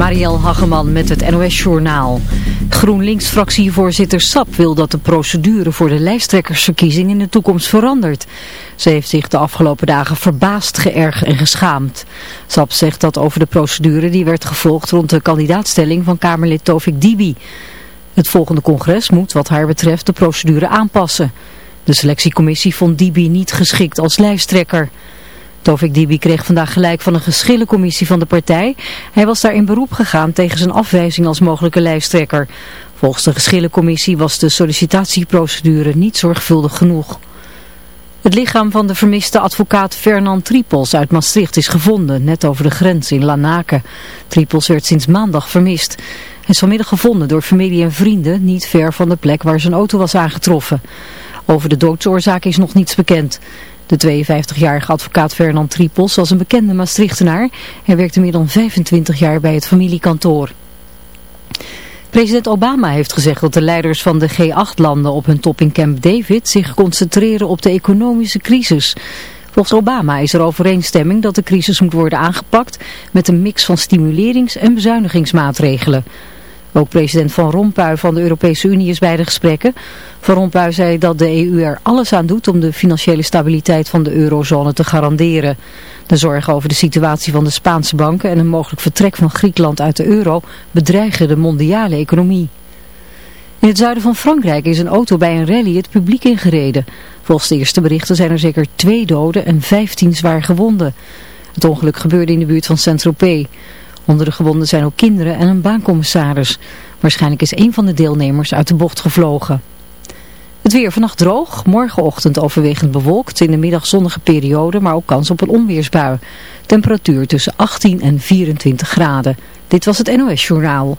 Marielle Hageman met het NOS Journaal. GroenLinks-fractievoorzitter Sap wil dat de procedure voor de lijsttrekkersverkiezing in de toekomst verandert. Ze heeft zich de afgelopen dagen verbaasd, geërgerd en geschaamd. Sap zegt dat over de procedure die werd gevolgd rond de kandidaatstelling van Kamerlid Tovik Dibi. Het volgende congres moet wat haar betreft de procedure aanpassen. De selectiecommissie vond Dibi niet geschikt als lijsttrekker. Tovik Dibi kreeg vandaag gelijk van een geschillencommissie van de partij. Hij was daar in beroep gegaan tegen zijn afwijzing als mogelijke lijsttrekker. Volgens de geschillencommissie was de sollicitatieprocedure niet zorgvuldig genoeg. Het lichaam van de vermiste advocaat Fernand Tripels uit Maastricht is gevonden, net over de grens in Lanaken. Tripels werd sinds maandag vermist. Hij is vanmiddag gevonden door familie en vrienden, niet ver van de plek waar zijn auto was aangetroffen. Over de doodsoorzaak is nog niets bekend. De 52-jarige advocaat Fernand Tripos was een bekende Maastrichtenaar. Hij werkte meer dan 25 jaar bij het familiekantoor. President Obama heeft gezegd dat de leiders van de G8-landen op hun top in Camp David zich concentreren op de economische crisis. Volgens Obama is er overeenstemming dat de crisis moet worden aangepakt met een mix van stimulerings- en bezuinigingsmaatregelen. Ook president Van Rompuy van de Europese Unie is bij de gesprekken. Van Rompuy zei dat de EU er alles aan doet om de financiële stabiliteit van de eurozone te garanderen. De zorgen over de situatie van de Spaanse banken en een mogelijk vertrek van Griekenland uit de euro bedreigen de mondiale economie. In het zuiden van Frankrijk is een auto bij een rally het publiek ingereden. Volgens de eerste berichten zijn er zeker twee doden en vijftien zwaar gewonden. Het ongeluk gebeurde in de buurt van Saint-Tropez. Onder de gewonden zijn ook kinderen en een baancommissaris. Waarschijnlijk is een van de deelnemers uit de bocht gevlogen. Het weer vannacht droog, morgenochtend overwegend bewolkt, in de middag zonnige periode, maar ook kans op een onweersbui. Temperatuur tussen 18 en 24 graden. Dit was het NOS Journaal.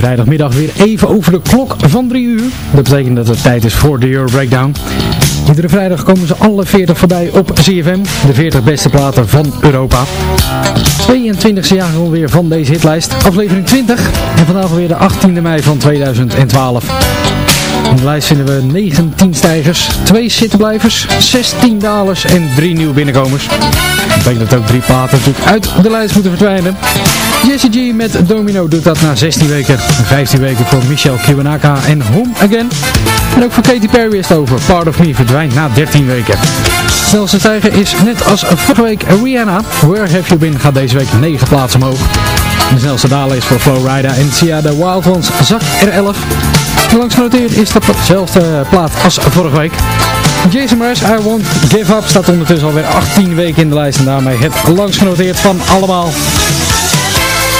Vrijdagmiddag weer even over de klok van 3 uur. Dat betekent dat het tijd is voor de Euro Breakdown. Iedere vrijdag komen ze alle 40 voorbij op CFM. De 40 beste platen van Europa. 22e jaar alweer van deze hitlijst. Aflevering 20. En vandaag alweer de 18e mei van 2012. In de lijst vinden we 19 stijgers, 2 zittenblijvers, 16 dalers en 3 nieuwe binnenkomers. Dat betekent dat ook drie platen natuurlijk uit de lijst moeten verdwijnen. Jesse G met Domino doet dat na 16 weken. 15 weken voor Michel Kiwanaka en Home Again. En ook voor Katy Perry is het over. Part of Me verdwijnt na 13 weken. Snelste stijger is net als vorige week Rihanna. Where Have You Been gaat deze week 9 plaatsen omhoog. De snelste is voor Flowrider en Sia de Wild Ones zak R11. Langs genoteerd is dat dezelfde plaat als vorige week. Jason Mraz, I Won't Give Up, staat ondertussen alweer 18 weken in de lijst en daarmee het langs genoteerd van allemaal.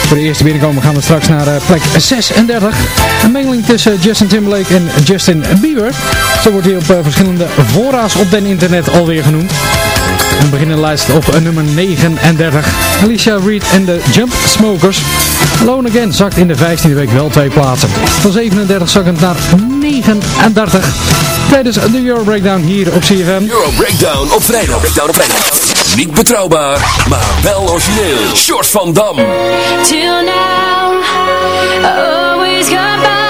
Voor de eerste binnenkomen gaan we straks naar eh, plek 36. Een mengeling tussen Justin Timberlake en Justin Bieber. Zo wordt hij op eh, verschillende voorra's op den internet alweer genoemd. We beginnen de lijst op eh, nummer 39. Alicia Reed en de Jump Smokers. Lone Again zakt in de 15e week wel twee plaatsen. Van 37 zakkend naar 39. Tijdens de Euro Breakdown hier op CFM. Euro Breakdown op vrijdag. Breakdown op vrijdag. Niet betrouwbaar, maar wel origineel. George van Dam. Till now, always goodbye.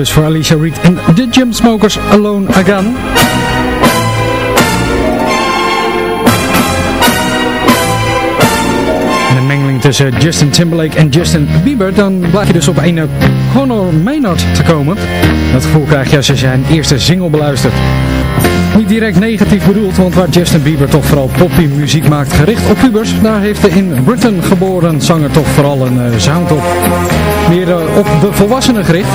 dus voor Alicia Reed en The Jumpsmokers Alone Again. En een mengeling tussen Justin Timberlake en Justin Bieber, dan blijf je dus op een Conor Maynard te komen. Dat gevoel krijg je als je zijn eerste single beluistert. Niet direct negatief bedoeld, want waar Justin Bieber toch vooral poppy muziek maakt gericht op pubers, daar heeft de in Britain geboren zanger toch vooral een uh, sound op. Meer eh, op de volwassenen gericht.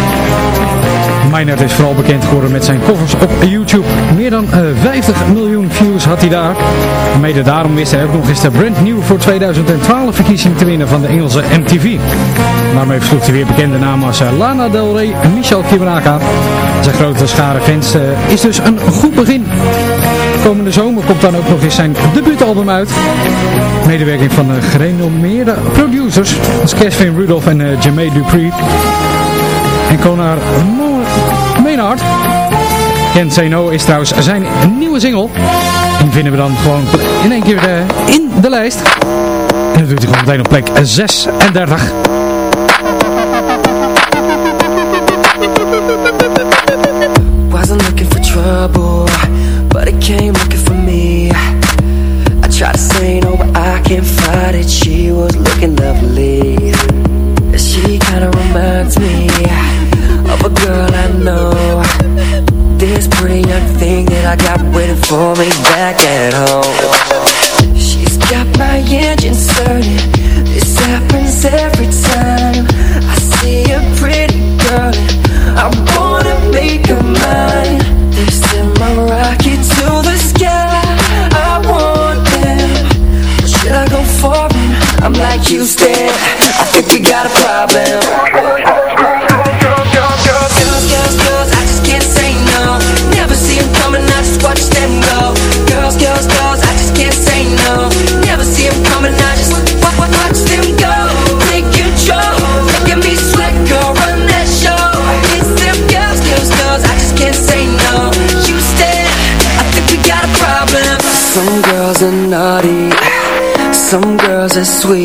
Meinert is vooral bekend geworden met zijn covers op YouTube. Meer dan eh, 50 miljoen views had hij daar. Mede daarom wist hij ook nog eens de brand voor 2012 verkiezing te winnen van de Engelse MTV. Daarmee versloeg hij weer bekende namen als Lana Del Rey en Michel Kibraka. Zijn grote schare fans is dus een goed goed begin. Komende zomer komt dan ook nog eens zijn debuutalbum uit. Medewerking van eh, gerenommeerde producers als Kevin Rudolph en eh, uh, Jermaine Dupree. En Konar Maynard. Ken Zeno is trouwens zijn nieuwe single. Die vinden we dan gewoon in één keer eh, in de lijst. En dat doet hij gewoon meteen op plek 36. are sweet.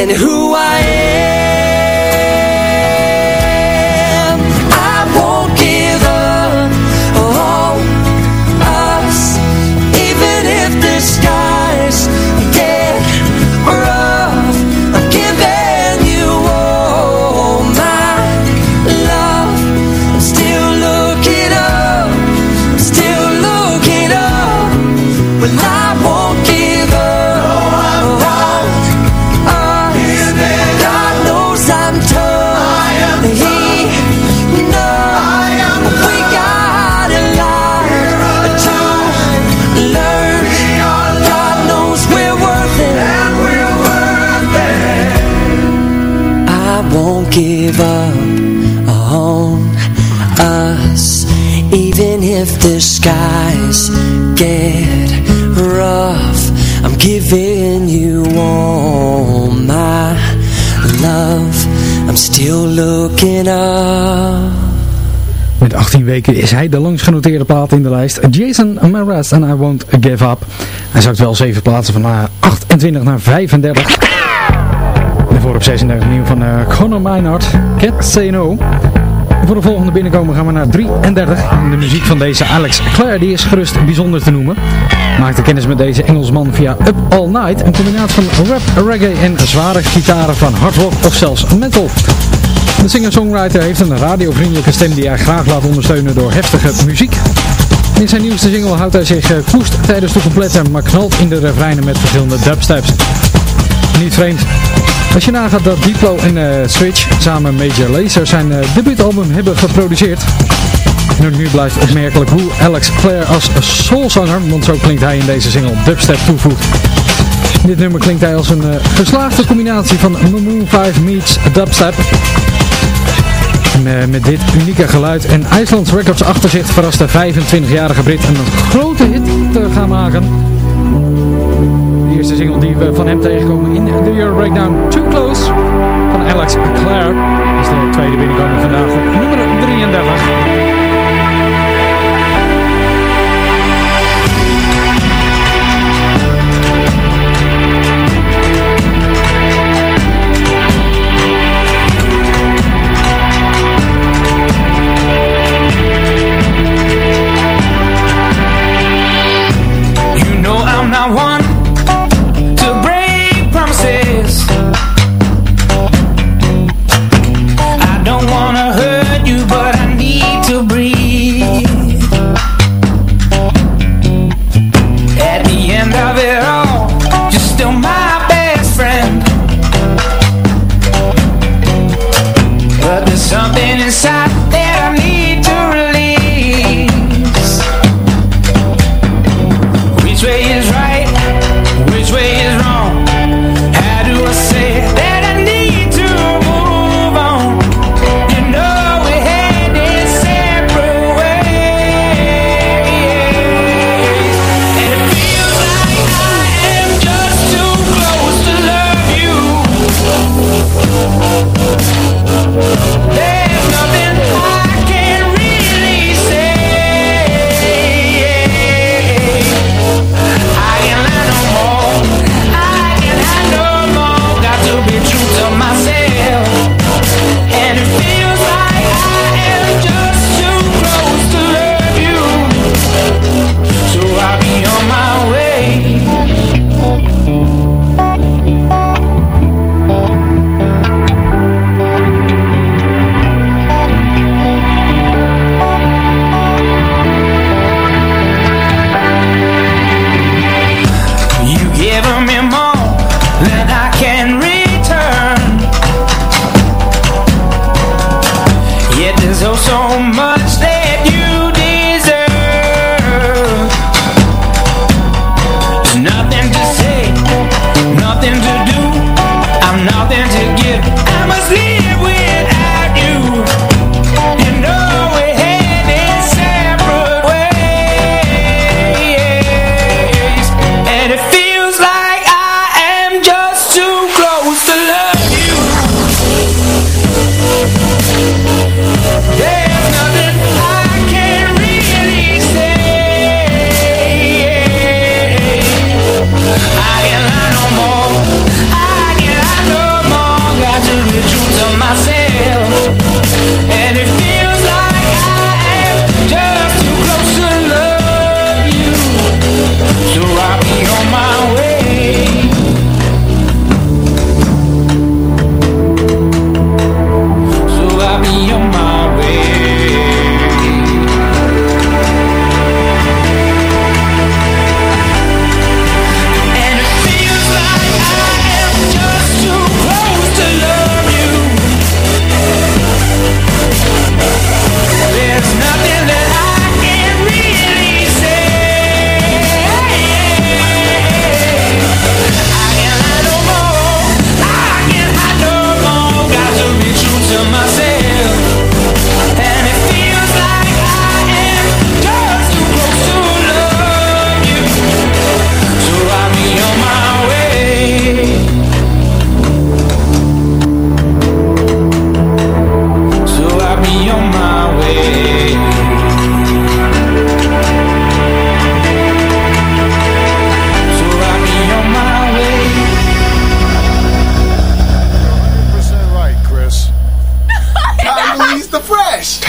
and who I is hij de langst genoteerde plaat in de lijst. Jason Mraz en I Won't Give Up. Hij zakt wel 7 plaatsen van eh, 28 naar 35. En voor op 36 nieuw van eh, Conor Meinhardt, Can't Say No. En voor de volgende binnenkomen gaan we naar 33. En de muziek van deze Alex Clare die is gerust bijzonder te noemen. Maakte kennis met deze Engelsman via Up All Night. Een combinatie van rap, reggae en zware gitaren van hard rock of zelfs metal. De singer-songwriter heeft een radiovriendelijke stem die hij graag laat ondersteunen door heftige muziek. In zijn nieuwste single houdt hij zich eh, koest tijdens de complete, maar knalt in de refreinen met verschillende dubsteps. Niet vreemd. Als je nagaat dat Diplo en eh, Switch samen Major Lazer zijn eh, debuutalbum hebben geproduceerd. Nu blijft opmerkelijk hoe Alex Clare als soulzanger, want zo klinkt hij in deze single, dubstep toevoegt. Dit nummer klinkt hij als een eh, geslaagde combinatie van Moon 5 meets dubstep. Eh, met dit unieke geluid en IJslands Records achter zich verrast de 25-jarige Brit een grote hit te gaan maken. De eerste single die we van hem tegenkomen in de Euro Breakdown Too Close van Alex Clare is de tweede binnenkomen vandaag op nummer 33. Oh so much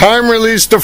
Time release the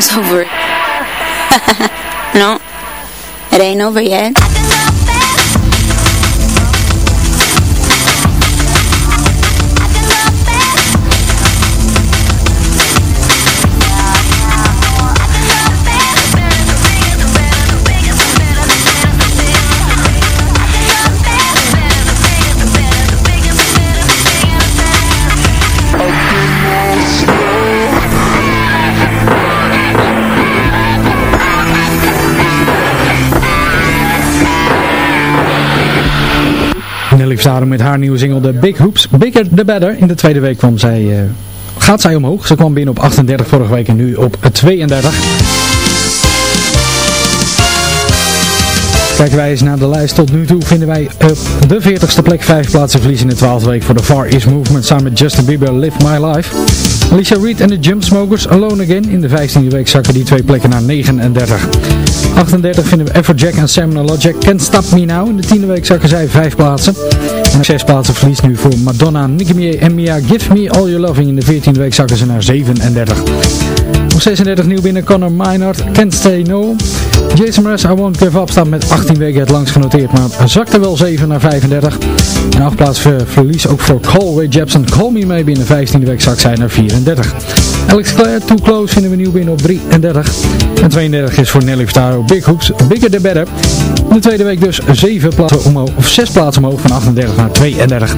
song was over. no, it ain't over yet. Nelly Furtado met haar nieuwe single The Big Hoops. Bigger the Better. In de tweede week kwam zij, eh, gaat zij omhoog. Ze kwam binnen op 38 vorige week en nu op 32. Kijken wij eens naar de lijst. Tot nu toe vinden wij op de 40ste plek 5 plaatsen verliezen in de 12e week voor de Far East Movement samen met Justin Bieber Live My Life. Alicia Reed en de Jumpsmokers Alone Again. In de 15e week zakken die twee plekken naar 39. 38 vinden we Everjack en Sam Logic Can't Stop Me Now. In de 10e week zakken zij 5 plaatsen. En 6 plaatsen verlies nu voor Madonna, Nicki Minaj en Mia Give Me All Your Loving. In de 14e week zakken ze naar 37. Op 36 nieuw binnen Conor Minard, Can't Stay No. Jason Mraz, I Won't Give Up staat met 18 weken het langst genoteerd, maar zakte wel 7 naar 35. En 8 plaats ver- verlies ook voor Colway Jepson. Call Me Maybe in de 15e week zakt zij naar 34. Alex Clare, Too Close vinden we nieuw binnen op 33. En 32 is voor Nelly Furtado, Big Hoops, Bigger the Better. In de tweede week dus 7 plaatsen omhoog, of 6 plaatsen omhoog van 38 naar 32.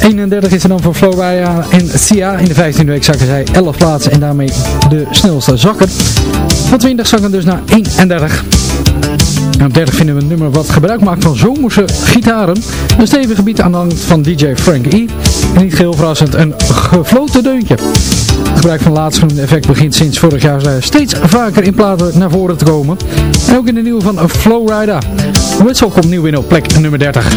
31 is er dan voor Florida en Sia. In de 15e week zakken zij 11 plaatsen en daarmee de snelste zakker. Van 20 zakken dus naar 31. En op 30 vinden we een nummer wat gebruik maakt van zomerse gitaren. Een stevig gebied aan de hand van DJ Frank E. En niet geheel verrassend een gefloten deuntje. Het gebruik van laatstgenoemde effect begint sinds vorig jaar eh, steeds vaker in platen naar voren te komen. En ook in de nieuwe van Flowrider. Whistle komt nieuw in op plek nummer 30.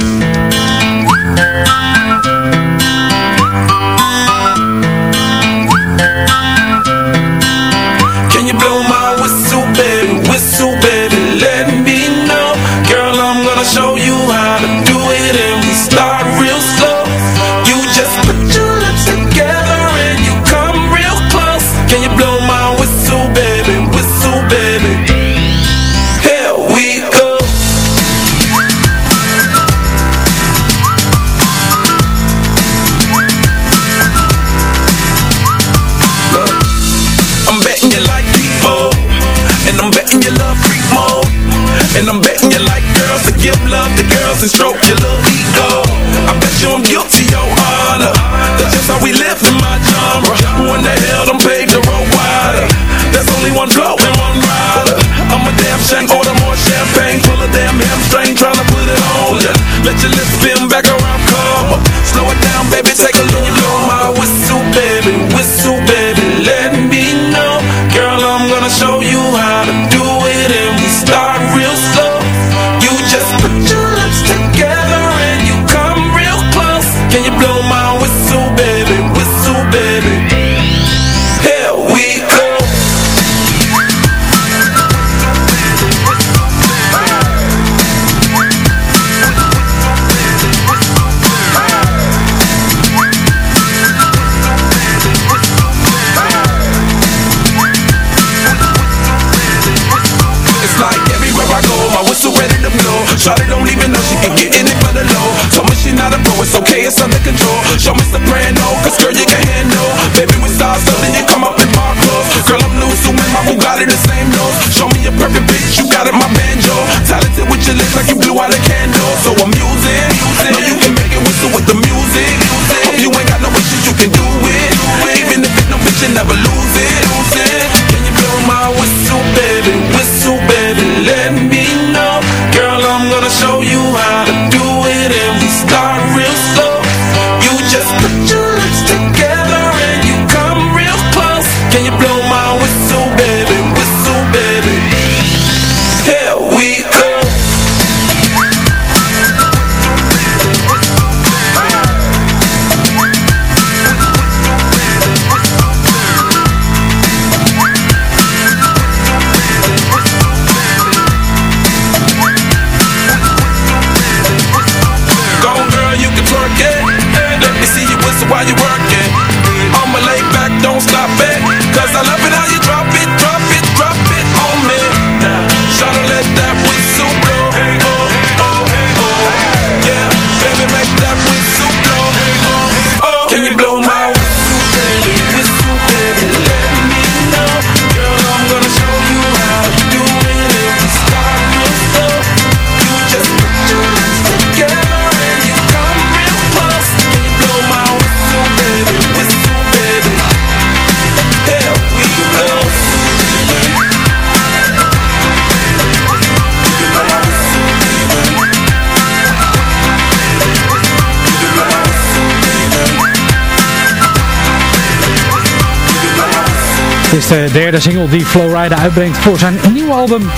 Is de derde single die Flowrider uitbrengt voor zijn nieuwe album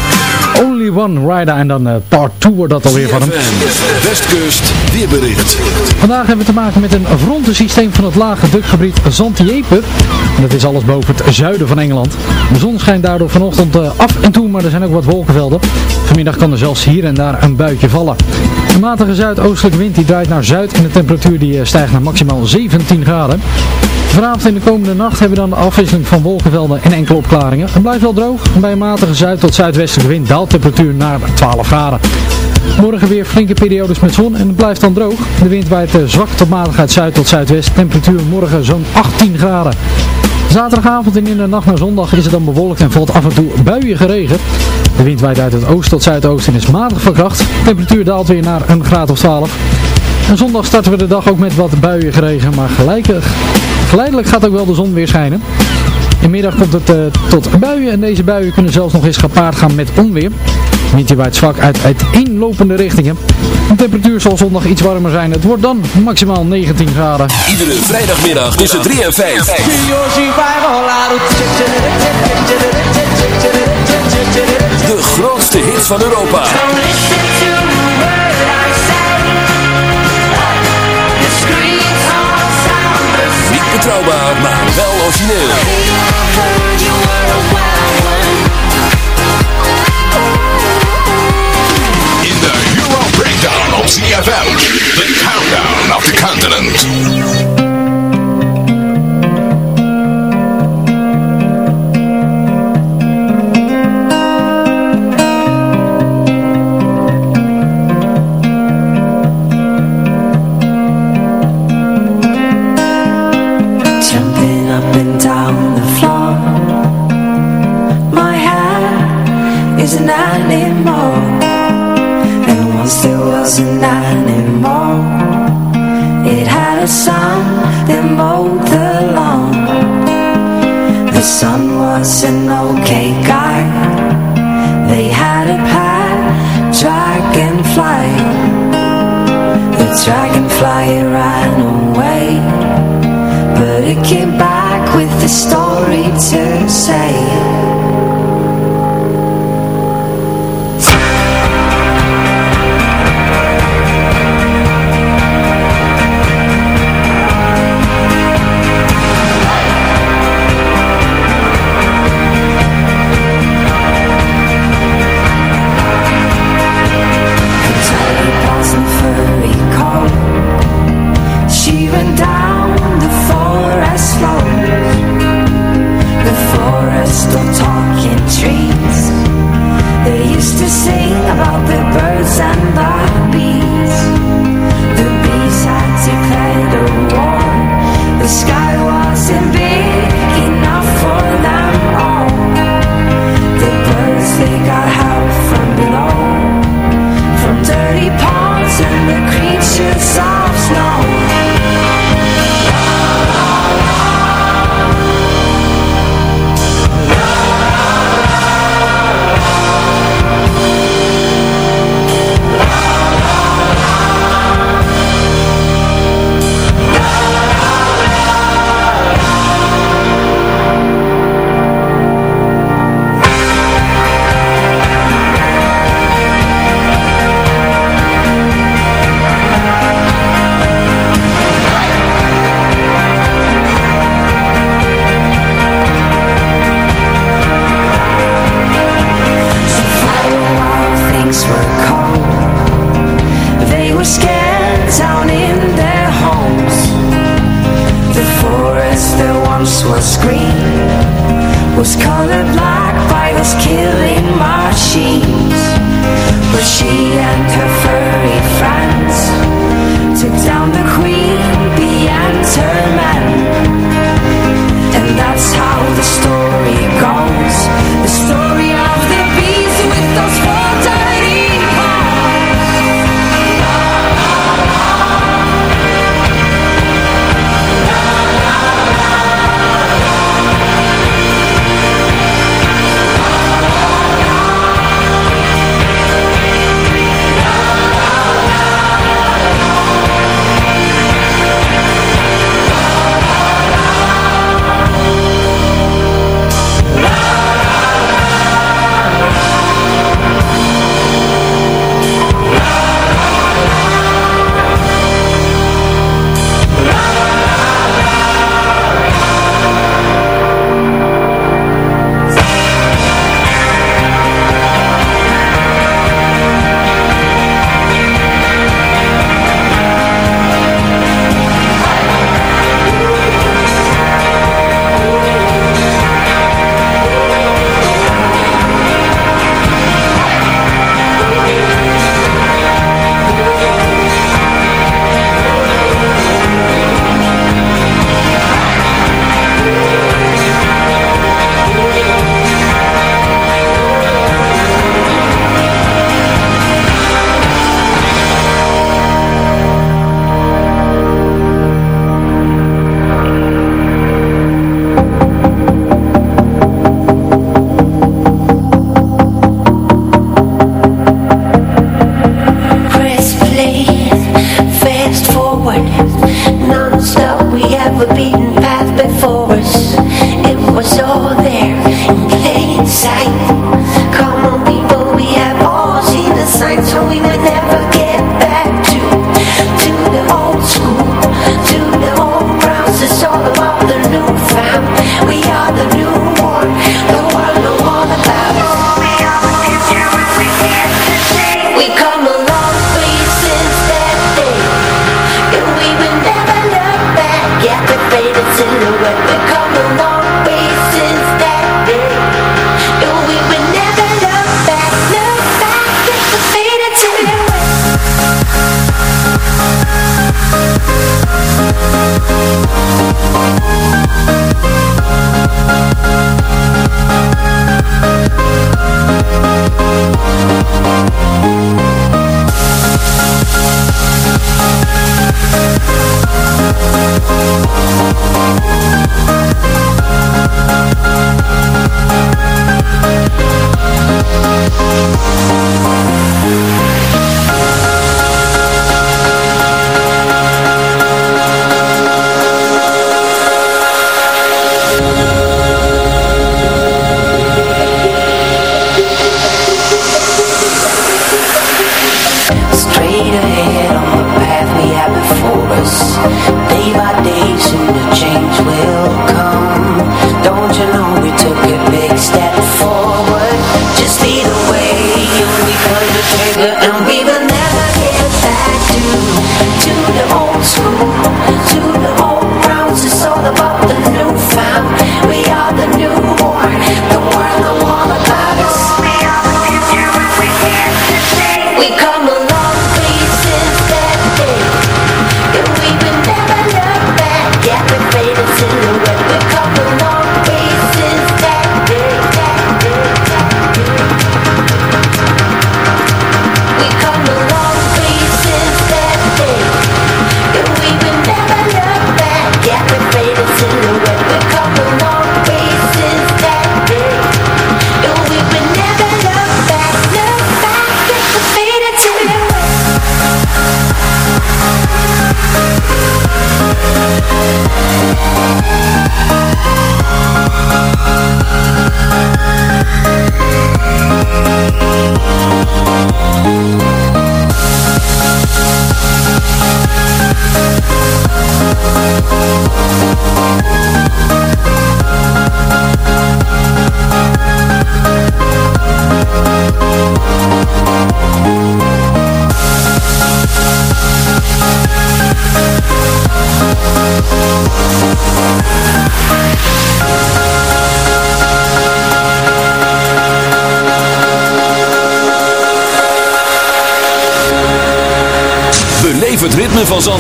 Only One Rider. En dan eh, part 2 wordt dat alweer van hem. Westkust, weerbericht. Vandaag hebben we te maken met een frontensysteem van het lage drukgebied Zantiepe. En dat is alles boven het zuiden van Engeland. De zon schijnt daardoor vanochtend eh, af en toe, maar er zijn ook wat wolkenvelden. Vanmiddag kan er zelfs hier en daar een buitje vallen. Een matige zuidoostelijke wind die draait naar zuid en de temperatuur die eh, stijgt naar maximaal 17 graden. Vanavond en de komende nacht hebben we dan de afwisseling van wolkenvelden en enkele opklaringen. Het blijft wel droog en bij een matige zuid- tot zuidwestelijke wind daalt de temperatuur naar 12 graden. Morgen weer flinke periodes met zon en het blijft dan droog. De wind waait eh, zwak tot matig uit zuid tot zuidwest. Temperatuur morgen zo'n 18 graden. Zaterdagavond en in de nacht naar zondag is het dan bewolkt en valt af en toe buien geregen. De wind waait uit het oost tot zuidoosten en is matig van kracht. Temperatuur daalt weer naar een graad of 12. En zondag starten we de dag ook met wat buien geregen, maar gelijkig, geleidelijk gaat ook wel de zon weer schijnen. Inmiddag komt het eh, tot buien en deze buien kunnen zelfs nog eens gepaard gaan met onweer. De wind die waait zwak uit uiteenlopende richtingen. De temperatuur zal zondag iets warmer zijn. Het wordt dan maximaal 19 graden. Iedere vrijdagmiddag tussen 3 en 5. De grootste hits van Europa. Betrouwbaar, maar wel origineel. In de Euro Breakdown op CFM. The Countdown of the Continent. Hair is an animal And once there was an animal It had a son that mowed the lawn. The son was an okay guy. They had a pet dragonfly. The dragonfly ran away. But it came back with a story to say was screen was colorblind.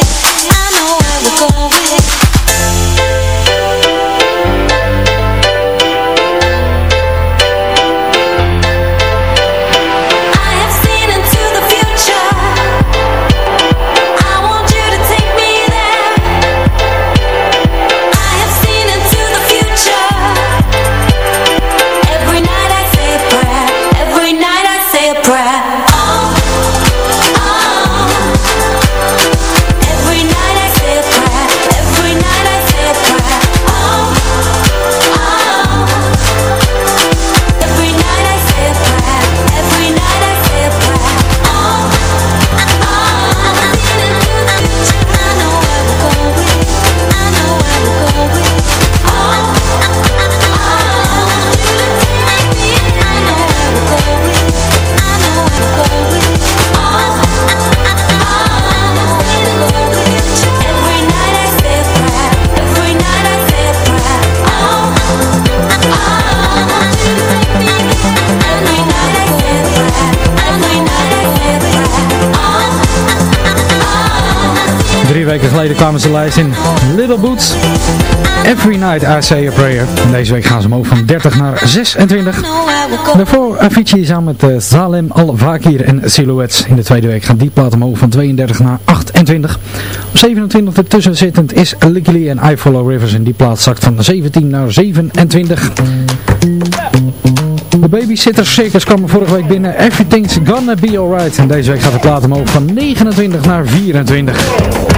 it. Geleden kwamen ze lijst in Little Boots. Every night I say a prayer. En deze week gaan ze omhoog van 30 naar 26. Daarvoor Avicii samen met uh, Salem Al-Vakir en Silhouettes. In de tweede week gaan die plaat omhoog van 32 naar 28. Op 27 ertussen zittend is Licky en I Follow Rivers. En die plaat zakt van 17 naar 27. De Babysitter Circus kwam vorige week binnen. Everything's gonna be alright. En deze week gaat de plaat omhoog van 29 naar 24.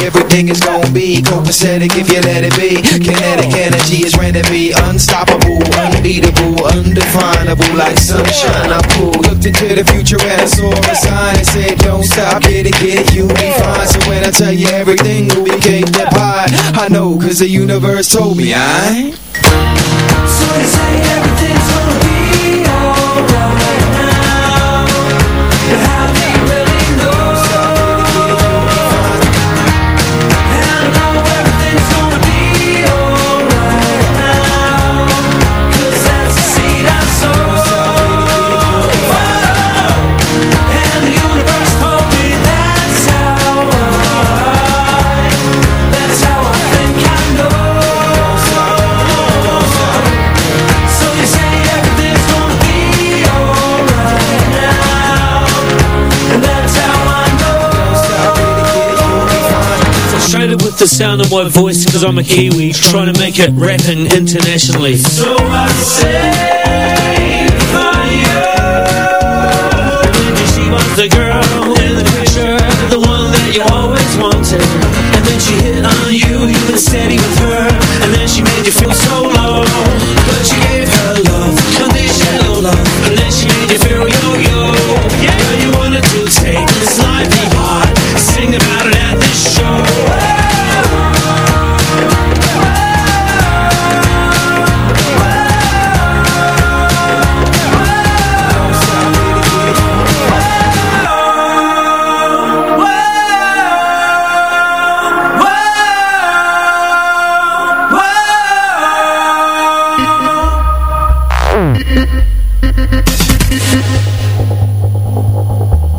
everything is gonna be Copacetic if you let it be. Kinetic energy is ready to be Unstoppable, unbeatable, undefinable Like sunshine. I pull Looked into the future and I saw a sign That said don't stop, get it, get it, you'll be fine. So when I tell you everything will be cake that pie I know cause the universe told me I So you say everything's gonna be the sound of my voice because I'm a Kiwi Trying to make it rapping internationally. So I say for you. She was the girl in the picture The one that you always wanted. And then she hit on you, you were steady with her. And then she made you feel so low. But you gave her love, conditional love Thank you.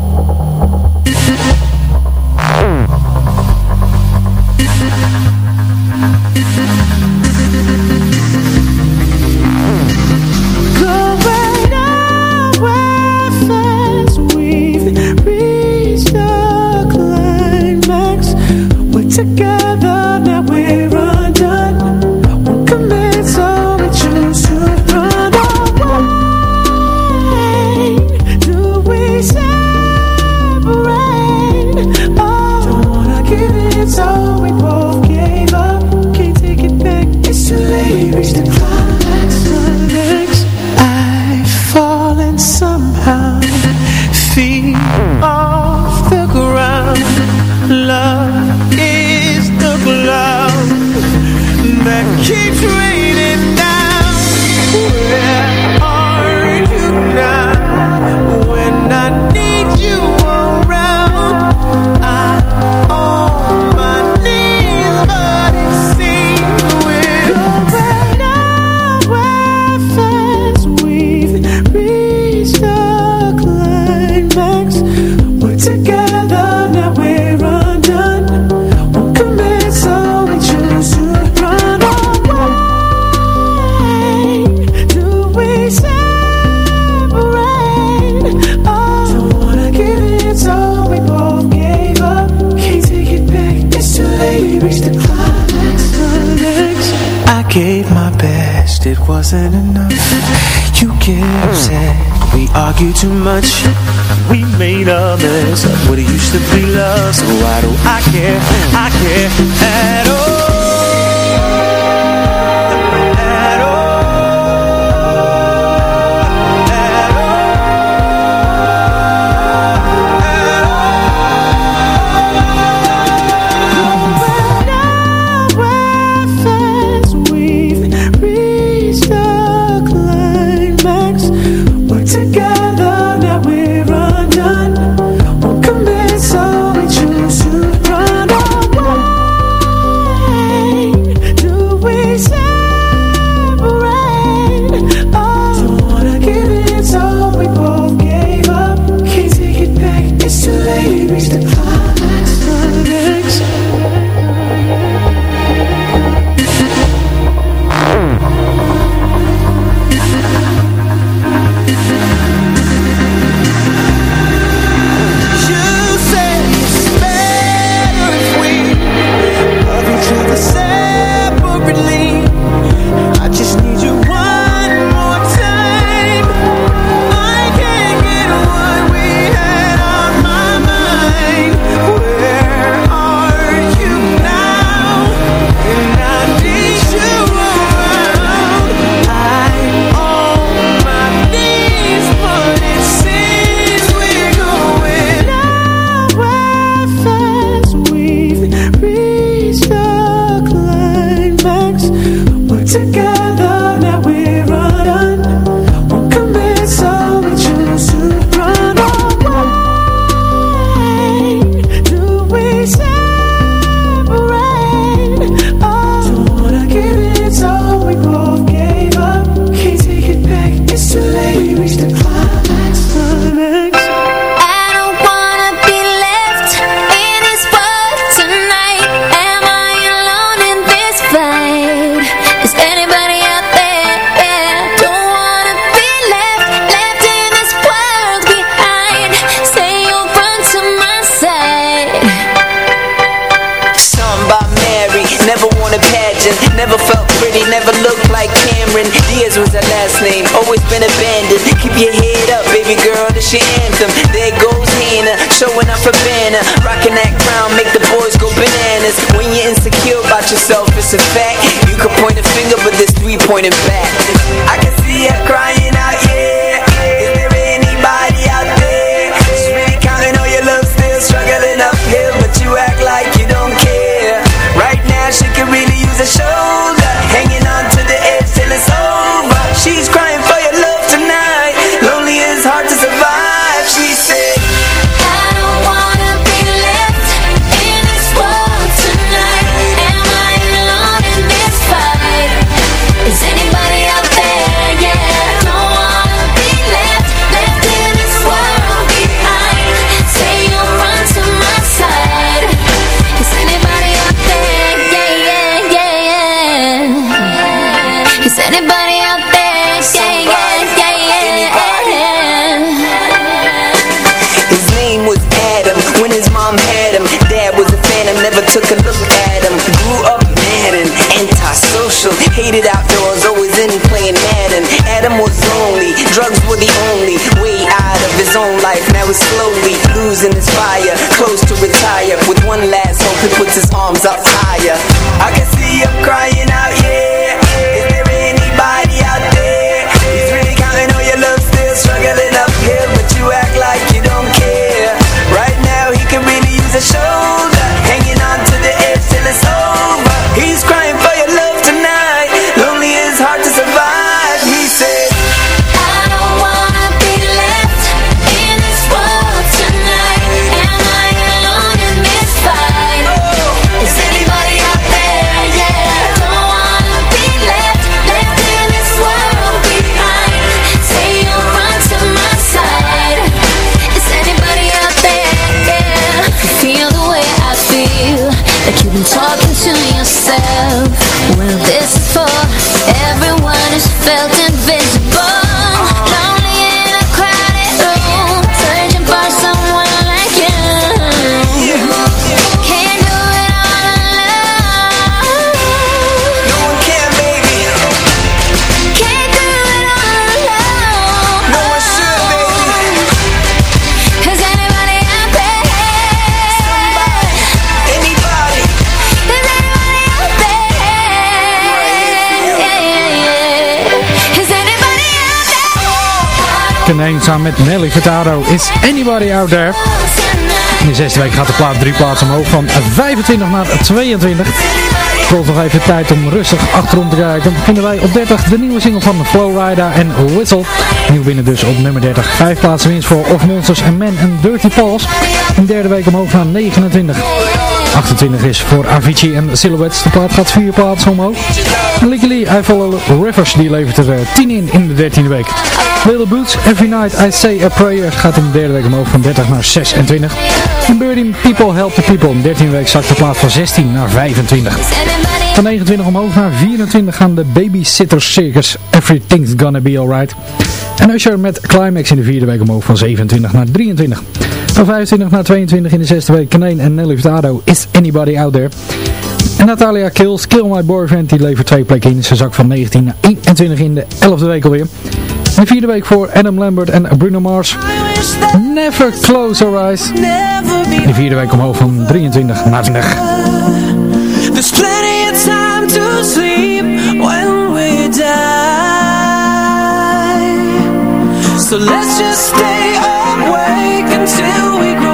Ik heb. we reach the cloud fact. You could point a finger but there's three pointing back. hated outdoors, always in playing Madden. Adam was lonely, drugs were the only way out of his own life. Now he's slowly losing his fire, close to retire. With one last hope, he puts his arms up higher. I can see him crying samen met Nelly Furtado. Is Anybody Out There? In de zesde week gaat de plaat drie plaatsen omhoog van 25 naar 22. Het wordt nog even tijd om rustig achterom te kijken. Vinden wij op 30 de nieuwe single van Flowrider en Whistle. Nieuw binnen dus op nummer 30. Vijf plaatsen winst voor Of Monsters and Men en Dirty Paws. In de derde week omhoog naar 29. 28 is voor Avicii en Silhouettes. De plaat gaat vier plaatsen omhoog. Legally, I Follow Rivers, die levert er 10 in in de 13e week. Little Boots, Every Night I Say a Prayer gaat in de derde week omhoog van 30 naar 26. En Birdie, People Help the People. In de 13e week zakt de plaat van 16 naar 25. Van 29 omhoog naar 24 gaan de Babysitter Circus. Everything's Gonna Be Alright. En Usher met Climax in de vierde week omhoog van 27 naar 23. Van 25 naar 22 in de zesde week Kaneen en Nelly Furtado Is Anybody Out There. En Natalia Kills, Kill My Boyfriend, die levert twee plekken in. Ze zak van 19 naar 21 in de 11e week alweer. En de vierde week voor Adam Lambert en Bruno Mars. Never Close Our Eyes. In de vierde week omhoog van 23 naar 20. There's plenty of time to sleep when we die. So let's just stay awake until we grow